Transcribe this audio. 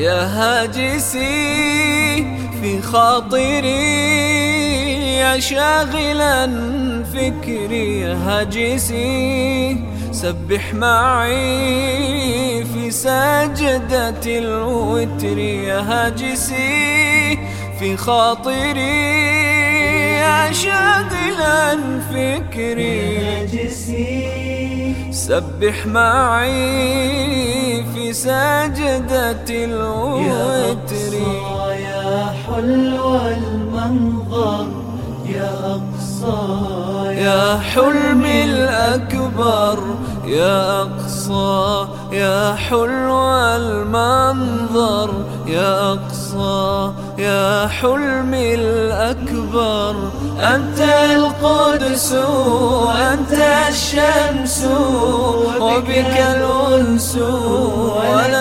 يا هاجسي في خاطري يا شاغلا فكري يا هاجسي سبح معي في سجدة الوتر يا هاجسي في خاطري يا شاغلا فكري. سبح معي في سجدة الوتر. يا حلو المنظر. يا أقصى يا حلمي الأكبر. يا أقصى يا حلو المنظر. يا أقصى يا حلمي الأكبر أنت القدس أنت الشمس وبك الأنس الحب